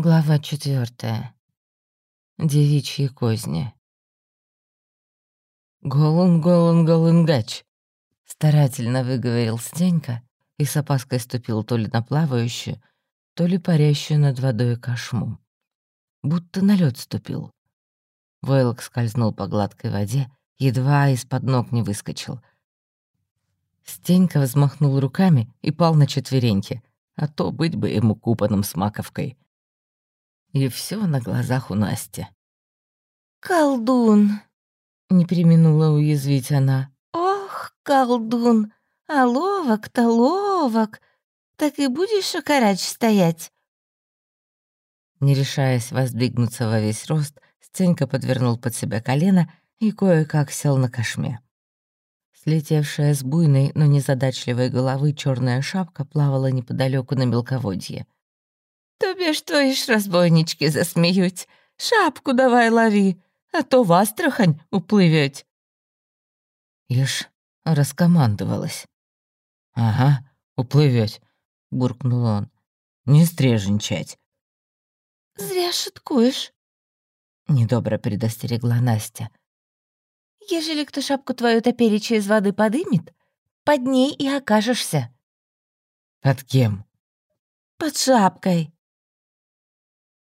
Глава четвертая. Девичьи козни. «Голун, голун, голунгач!» — старательно выговорил Стенька и с опаской ступил то ли на плавающую, то ли парящую над водой кошму. Будто на лед ступил. Войлок скользнул по гладкой воде, едва из-под ног не выскочил. Стенька взмахнул руками и пал на четвереньки, а то быть бы ему купаным с маковкой — и все на глазах у Насти. «Колдун!» — не применула уязвить она. «Ох, колдун! А ловок-то ловок! Так и будешь окарач стоять?» Не решаясь воздвигнуться во весь рост, Стенька подвернул под себя колено и кое-как сел на кошме. Слетевшая с буйной, но незадачливой головы черная шапка плавала неподалеку на мелководье — Тобі ж твої ж разбойнички засміють. Шапку давай лови, а то в Астрахань уплывёть. Ишь, раскомандовалась. «Ага, уплывёть», — буркнул он. «Не стреженчать». «Зря шуткуешь», — недобро предостерегла Настя. «Ежели кто шапку твою топереча из воды подымет, под ней и окажешься». «Под кем?» «Под шапкой».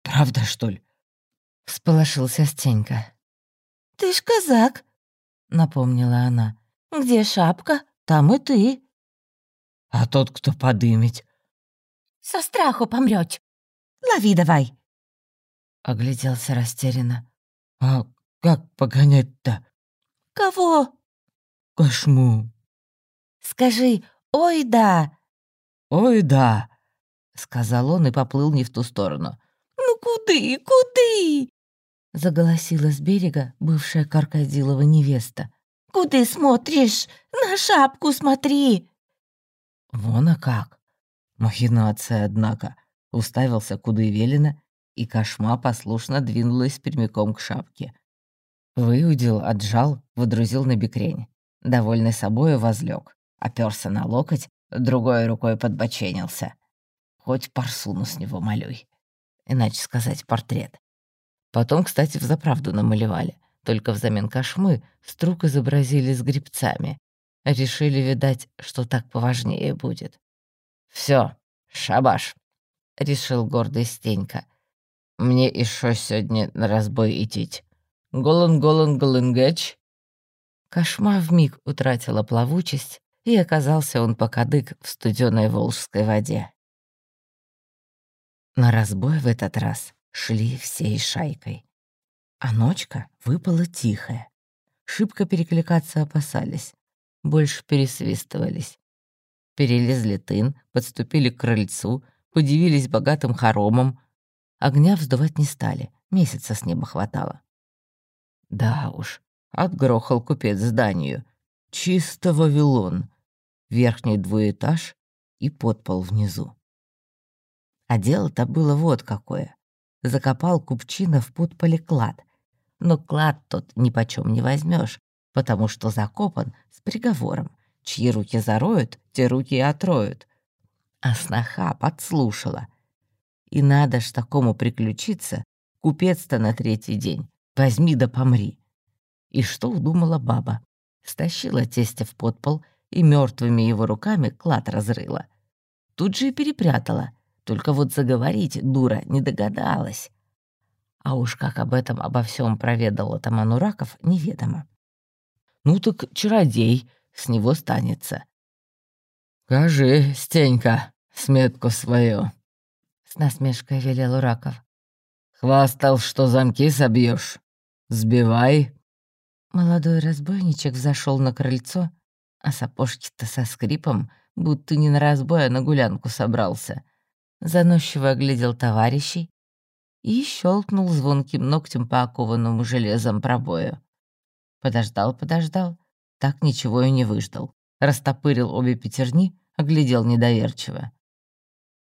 «Правда, что ли?» — всполошился Стенька. «Ты ж казак», — напомнила она. «Где шапка, там и ты». «А тот, кто подымет?» «Со страху помрёть. Лови давай». Огляделся растерянно. «А как погонять-то?» «Кого?» «Кошму». «Скажи, ой да». «Ой да», — сказал он и поплыл не в ту сторону. «Ну куды, куды?» — заголосила с берега бывшая Каркадилова невеста. «Куды смотришь? На шапку смотри!» «Вон а как!» Махинация, однако, уставился куда и велено, и кошма послушно двинулась прямиком к шапке. Выудил, отжал, водрузил на бекрень. Довольный собою возлег, оперся на локоть, другой рукой подбоченился. Хоть парсуну с него молюй иначе сказать, портрет. Потом, кстати, взаправду намалевали, только взамен кошмы струк изобразили с грибцами. Решили, видать, что так поважнее будет. Все, шабаш», — решил гордый Стенька. «Мне еще сегодня на разбой идти. Голан-голан голынгэч». Кошма вмиг утратила плавучесть, и оказался он по кадык в студеной волжской воде. На разбой в этот раз шли всей шайкой. А ночка выпала тихая. Шибко перекликаться опасались, больше пересвистывались. Перелезли тын, подступили к крыльцу, подивились богатым хоромом. Огня вздувать не стали, месяца с неба хватало. Да уж, отгрохал купец зданию. Чисто Вавилон. Верхний двуэтаж и подпол внизу. А дело-то было вот какое. Закопал купчина в подполе клад. Но клад тот ни почем не возьмешь, потому что закопан с приговором. Чьи руки зароют, те руки и отроют. А сноха подслушала. И надо ж такому приключиться, купец-то на третий день. Возьми да помри. И что удумала баба? Стащила тестя в подпол и мертвыми его руками клад разрыла. Тут же и перепрятала, только вот заговорить дура не догадалась. А уж как об этом обо всем проведал Таман Ураков, неведомо. Ну так чародей, с него станется. «Кажи, Стенька, сметку свою», — с насмешкой велел Ураков. «Хвастал, что замки собьешь. Сбивай». Молодой разбойничек взошел на крыльцо, а сапожки-то со скрипом, будто не на разбой, а на гулянку собрался — заносчиво оглядел товарищей и щелкнул звонким ногтем по окованному железом пробою. Подождал, подождал, так ничего и не выждал. Растопырил обе пятерни, оглядел недоверчиво.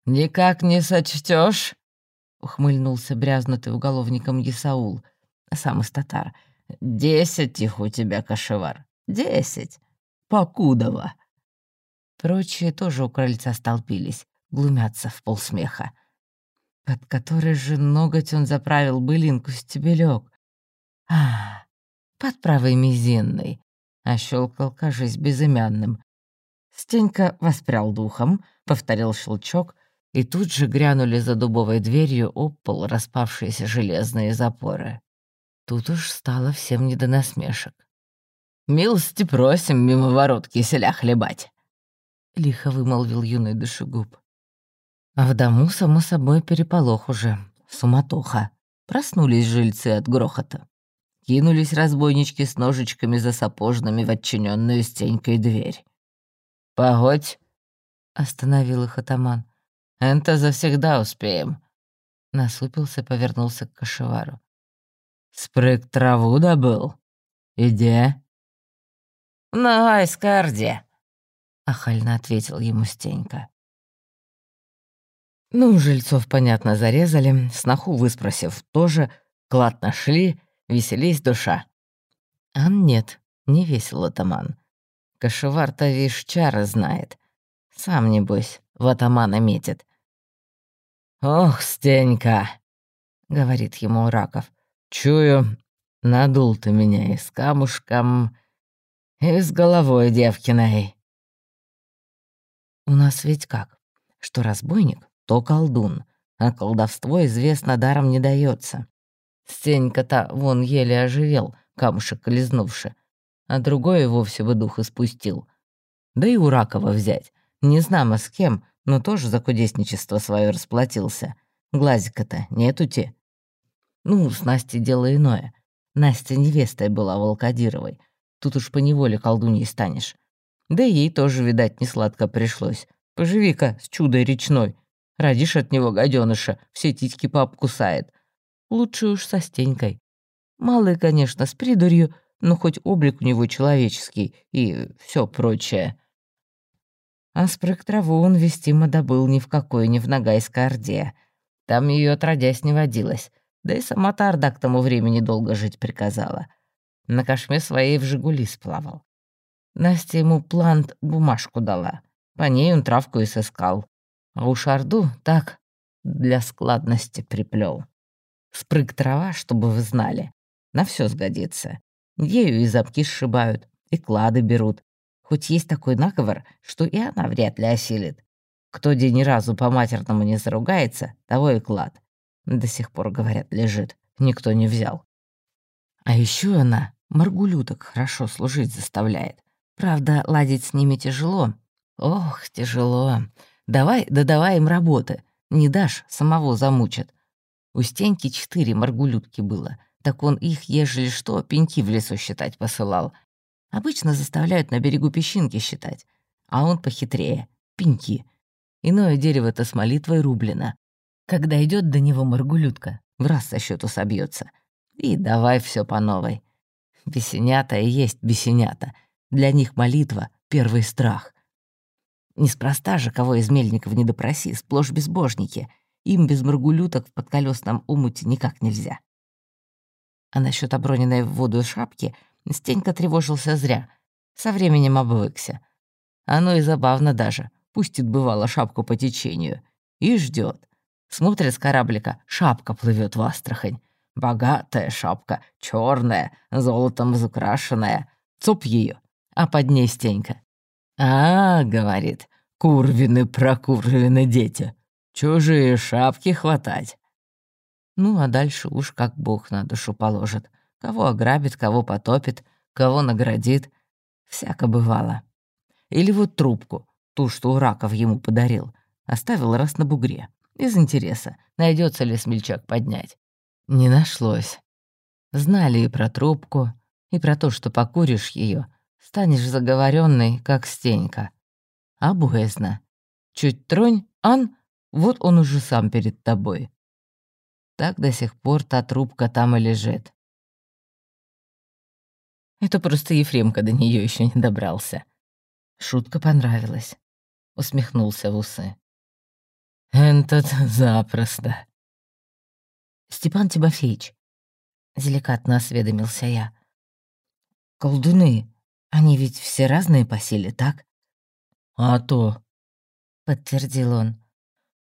«Никак не сочтешь, ухмыльнулся брязнутый уголовником Исаул, сам из татар. «Десять их у тебя, кошевар, десять! Покудова!» Прочие тоже у крыльца столпились глумятся в полсмеха. под который же ноготь он заправил былинку стебелек. А, под правой мизинной, а щелкал, кажись, безымянным. Стенька воспрял духом, повторил щелчок, и тут же грянули за дубовой дверью об распавшиеся железные запоры. Тут уж стало всем не до насмешек. «Милости просим мимо ворот киселя хлебать», — лихо вымолвил юный душегуб. А в дому, само собой, переполох уже, суматоха. Проснулись жильцы от грохота. Кинулись разбойнички с ножичками за сапожными в отчиненную стенькой дверь. «Погодь!» — остановил их атаман. «Это завсегда успеем». Насупился, повернулся к кошевару. «Спрыг траву добыл? Иди». «На Айскарде», — охально ответил ему Стенька. Ну, жильцов, понятно, зарезали, сноху выспросив тоже, клад нашли, веселись душа. А нет, не весело атаман. Кашевар-то вишь чары знает. Сам, небось, в атамана метит. «Ох, Стенька!» — говорит ему Раков. «Чую, надул ты меня и с камушком, и с головой девкиной». У нас ведь как, что разбойник то колдун, а колдовство известно даром не дается. Стенька-то вон еле оживел, камушек лизнувши, а другой и вовсе бы дух испустил. Да и у Ракова взять. Не знамо с кем, но тоже за кудесничество свое расплатился. Глазика-то нету те. Ну, с Настей дело иное. Настя невестой была Волкодировой. Тут уж поневоле колдуньей станешь. Да и ей тоже, видать, не сладко пришлось. Поживи-ка с чудой речной, Родишь от него гаденыша, все титьки пообкусает. Лучше уж со Стенькой. Малый, конечно, с придурью, но хоть облик у него человеческий и все прочее. А с траву он вестимо добыл ни в какой, ни в Ногайской Орде. Там ее отродясь не водилось. Да и сама Тарда к тому времени долго жить приказала. На кошме своей в «Жигули» сплавал. Настя ему плант бумажку дала. По ней он травку и сыскал. А у Шарду так для складности приплел. Спрыг трава, чтобы вы знали. На все сгодится. Ею и замки сшибают, и клады берут. Хоть есть такой наговор, что и она вряд ли осилит. Кто день ни разу по-матерному не заругается, того и клад. До сих пор, говорят, лежит. Никто не взял. А еще она маргулюток хорошо служить заставляет. Правда, ладить с ними тяжело. Ох, тяжело. Давай, да давай им работы. Не дашь, самого замучат. У Стеньки четыре маргулютки было. Так он их, ежели что, пеньки в лесу считать посылал. Обычно заставляют на берегу песчинки считать. А он похитрее. Пеньки. Иное дерево-то с молитвой рублено. Когда идет до него маргулютка, в раз со счету собьется. И давай все по новой. Бесенята и есть бесенята. Для них молитва — первый страх. Неспроста же, кого из мельников не допроси, сплошь безбожники. Им без моргулюток в подколесном умуте никак нельзя. А насчет оброненной в воду шапки Стенька тревожился зря. Со временем обвыкся. Оно и забавно даже. Пустит, бывало, шапку по течению. И ждет. Смотрит с кораблика, шапка плывет в Астрахань. Богатая шапка, черная, золотом изукрашенная. Цоп ее, а под ней Стенька. «А, — говорит, — курвины прокурвины дети, чужие шапки хватать». Ну, а дальше уж как бог на душу положит. Кого ограбит, кого потопит, кого наградит. Всяко бывало. Или вот трубку, ту, что у раков ему подарил, оставил раз на бугре. Из интереса, найдется ли смельчак поднять. Не нашлось. Знали и про трубку, и про то, что покуришь ее, станешь заговоренный, как стенька. А боязно. Чуть тронь, ан, вот он уже сам перед тобой. Так до сих пор та трубка там и лежит. Это просто Ефремка до нее еще не добрался. Шутка понравилась. Усмехнулся в усы. «Этот запросто». «Степан Тимофеевич», — деликатно осведомился я. «Колдуны они ведь все разные по силе, так? А то, подтвердил он.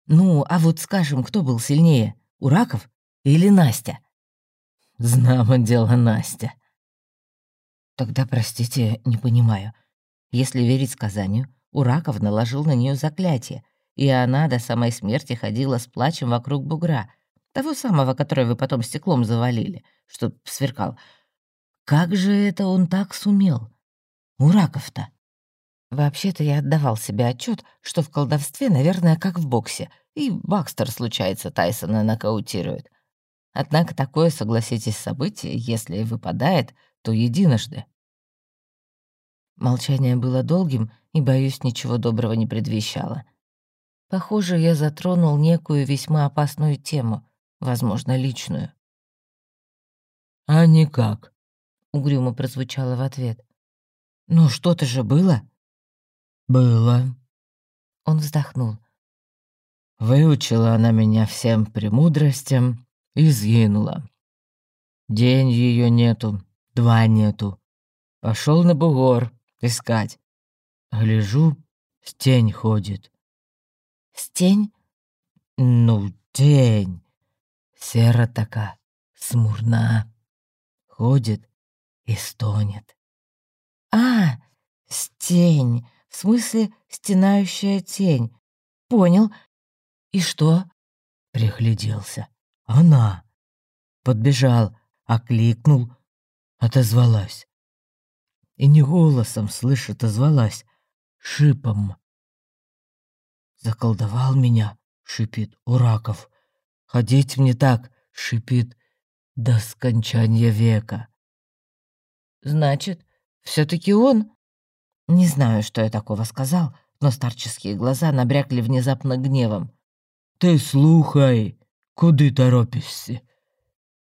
Ну, а вот скажем, кто был сильнее, Ураков или Настя? Знамо дело Настя. Тогда, простите, не понимаю. Если верить сказанию, Ураков наложил на нее заклятие, и она до самой смерти ходила с плачем вокруг бугра, того самого, который вы потом стеклом завалили, чтоб сверкал. Как же это он так сумел? Ураков-то. Вообще-то я отдавал себе отчет, что в колдовстве, наверное, как в боксе, и Бакстер, случается, Тайсона нокаутирует. Однако такое, согласитесь, событие, если и выпадает, то единожды. Молчание было долгим и, боюсь, ничего доброго не предвещало. Похоже, я затронул некую весьма опасную тему, возможно, личную. «А никак», — угрюмо прозвучало в ответ. «Ну, что-то же было?» «Было». Он вздохнул. «Выучила она меня всем премудростям и сгинула. День ее нету, два нету. Пошел на бугор искать. Гляжу, стень ходит. Стень? Ну, тень. Сера такая, смурна. Ходит и стонет. А, стень. В смысле, стенающая тень. Понял. И что? Пригляделся. Она. Подбежал, окликнул, отозвалась. И не голосом, слышь, отозвалась, шипом. Заколдовал меня, шипит Ураков. Ходить мне так, шипит, до скончания века. Значит, все таки он? Не знаю, что я такого сказал, но старческие глаза набрякли внезапно гневом. «Ты слухай, куды торопишься?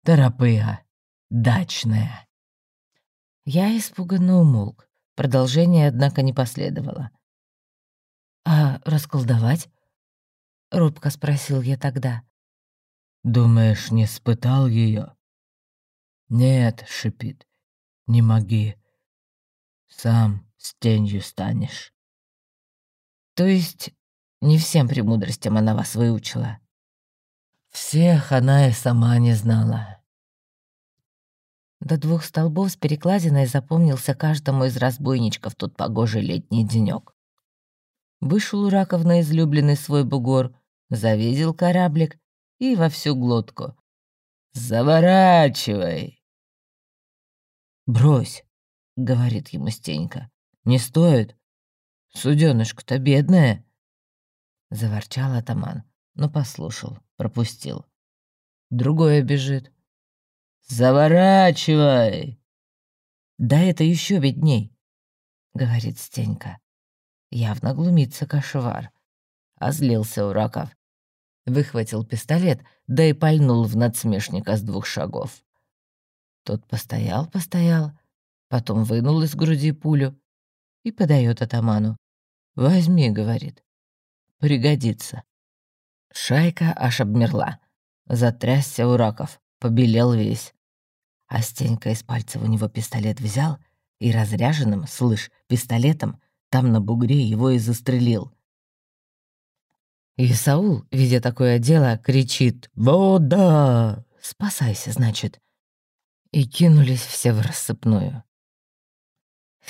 Торопыга, дачная». Я испуганно умолк. Продолжение, однако, не последовало. «А расколдовать?» — робко спросил я тогда. «Думаешь, не спытал ее? «Нет», — шипит, — «не моги. Сам с тенью станешь». «То есть не всем премудростям она вас выучила?» «Всех она и сама не знала». До двух столбов с перекладиной запомнился каждому из разбойничков тот погожий летний денёк. Вышел у раков на излюбленный свой бугор, завидел кораблик и во всю глотку. «Заворачивай!» «Брось!» — говорит ему Стенька. «Не стоит. Суденышко-то бедное!» Заворчал атаман, но послушал, пропустил. Другое бежит. «Заворачивай!» «Да это еще бедней», — говорит Стенька. Явно глумится кошевар. Озлился Ураков. Выхватил пистолет, да и пальнул в надсмешника с двух шагов. Тот постоял-постоял, потом вынул из груди пулю и подает атаману. «Возьми», — говорит, — «пригодится». Шайка аж обмерла. Затрясся Ураков, побелел весь. А Стенька из пальцев у него пистолет взял и разряженным, слышь, пистолетом там на бугре его и застрелил. И Саул, видя такое дело, кричит «Вода! Спасайся, значит!» И кинулись все в рассыпную.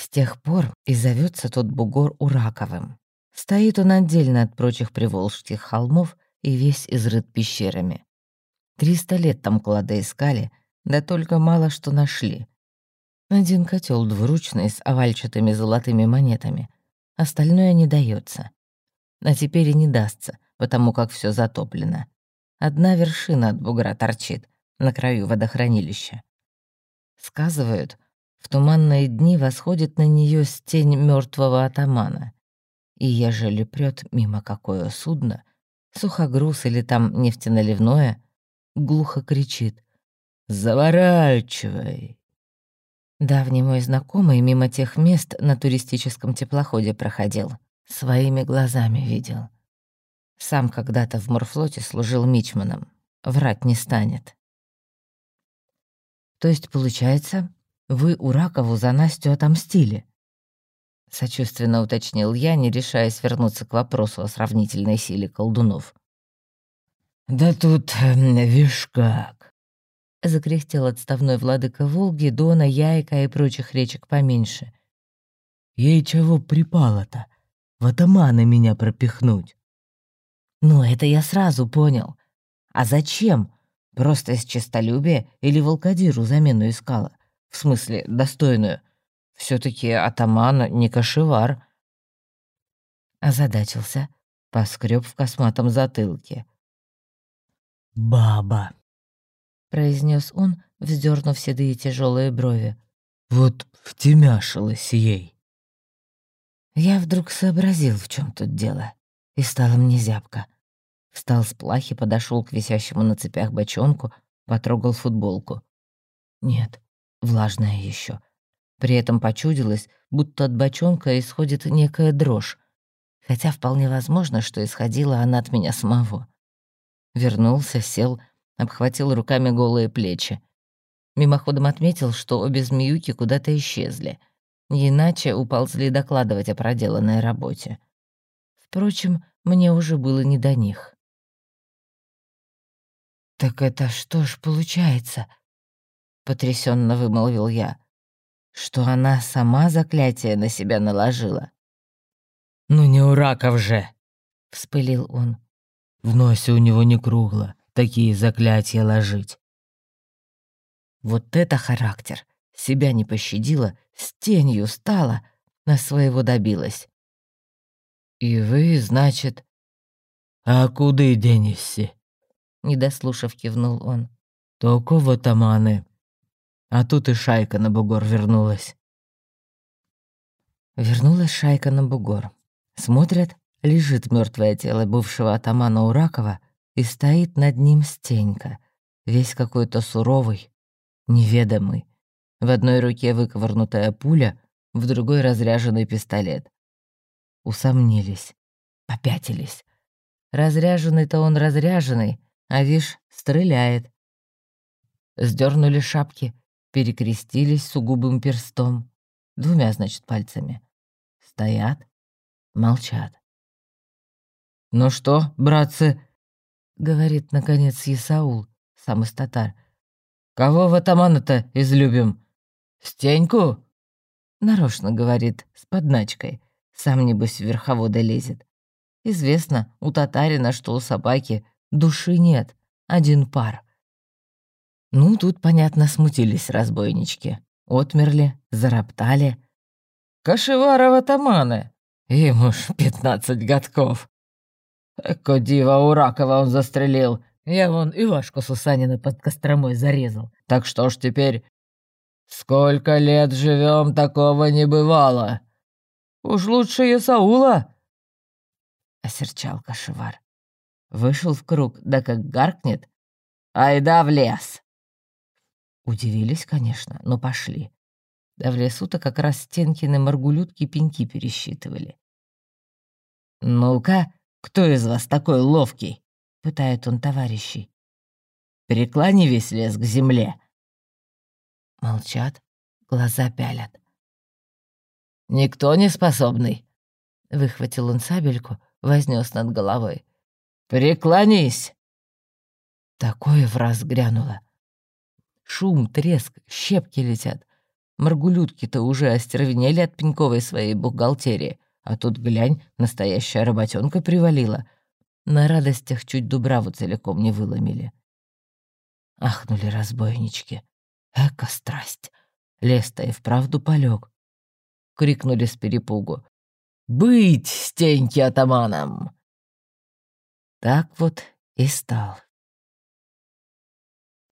С тех пор и зовется тот бугор Ураковым. Стоит он отдельно от прочих приволжских холмов и весь изрыт пещерами. Триста лет там клады искали, да только мало что нашли. Один котел двуручный с овальчатыми золотыми монетами. Остальное не дается. А теперь и не дастся, потому как все затоплено. Одна вершина от бугра торчит, на краю водохранилища. Сказывают, в туманные дни восходит на нее тень мертвого атамана. И ежели прет мимо какое судно, сухогруз или там нефтеналивное, глухо кричит «Заворачивай!» Давний мой знакомый мимо тех мест на туристическом теплоходе проходил. Своими глазами видел. Сам когда-то в морфлоте служил мичманом. Врать не станет. То есть, получается, вы у Ракову за Настю отомстили? Сочувственно уточнил я, не решаясь вернуться к вопросу о сравнительной силе колдунов. «Да тут, эм, вишь как!» — закряхтел отставной владыка Волги, Дона, Яйка и прочих речек поменьше. «Ей чего припало-то? В атаманы меня пропихнуть!» «Ну, это я сразу понял. А зачем? Просто из честолюбия или волкодиру замену искала? В смысле, достойную? все таки атаман не кошевар». Озадачился, поскреб в косматом затылке. «Баба», — произнес он, вздернув седые тяжелые брови. «Вот втемяшилась ей». Я вдруг сообразил, в чем тут дело, и стало мне зябко. Встал с плахи, подошел к висящему на цепях бочонку, потрогал футболку. Нет, влажная еще. При этом почудилось, будто от бочонка исходит некая дрожь, хотя вполне возможно, что исходила она от меня самого. Вернулся, сел, обхватил руками голые плечи. Мимоходом отметил, что обе змеюки куда-то исчезли. Иначе уползли докладывать о проделанной работе. Впрочем, мне уже было не до них. «Так это что ж получается?» — потрясенно вымолвил я. «Что она сама заклятие на себя наложила?» «Ну не у раков же!» — вспылил он. В носе у него не кругло, такие заклятия ложить. Вот это характер! Себя не пощадила, с тенью стала, на своего добилась. «И вы, значит...» «А куда денешься?» Не дослушав, кивнул он. «Только в атаманы. А тут и шайка на бугор вернулась». Вернулась шайка на бугор. Смотрят, Лежит мертвое тело бывшего атамана Уракова, и стоит над ним Стенька, весь какой-то суровый, неведомый. В одной руке выковырнутая пуля, в другой разряженный пистолет. Усомнились, попятились. Разряженный-то он разряженный, а вишь, стреляет. Сдернули шапки, перекрестились сугубым перстом, двумя, значит, пальцами. Стоят, молчат. «Ну что, братцы?» — говорит, наконец, Исаул, сам из татар. «Кого в атамана-то излюбим? Стеньку?» Нарочно говорит, с подначкой. Сам, небось, в верховода лезет. Известно у татарина, что у собаки души нет, один пар. Ну, тут, понятно, смутились разбойнички. Отмерли, зароптали. «Кашеваров атаманы! Ему ж пятнадцать годков!» Эко дива Уракова он застрелил. Я вон Ивашку Сусанина под Костромой зарезал. Так что ж теперь... Сколько лет живем, такого не бывало. Уж лучше Исаула. Осерчал кошевар. Вышел в круг, да как гаркнет. Айда в лес. Удивились, конечно, но пошли. Да в лесу-то как раз Стенкины маргулютки пеньки пересчитывали. «Ну-ка, «Кто из вас такой ловкий?» — пытает он товарищей. «Переклани весь лес к земле». Молчат, глаза пялят. «Никто не способный?» — выхватил он сабельку, вознес над головой. «Преклонись!» Такое в раз грянуло. Шум, треск, щепки летят. Маргулютки-то уже остервенели от пеньковой своей бухгалтерии. А тут, глянь, настоящая работенка привалила. На радостях чуть дубраву целиком не выломили. Ахнули разбойнички. Эка страсть! Лес-то и вправду полег. Крикнули с перепугу. «Быть стеньки атаманом!» Так вот и стал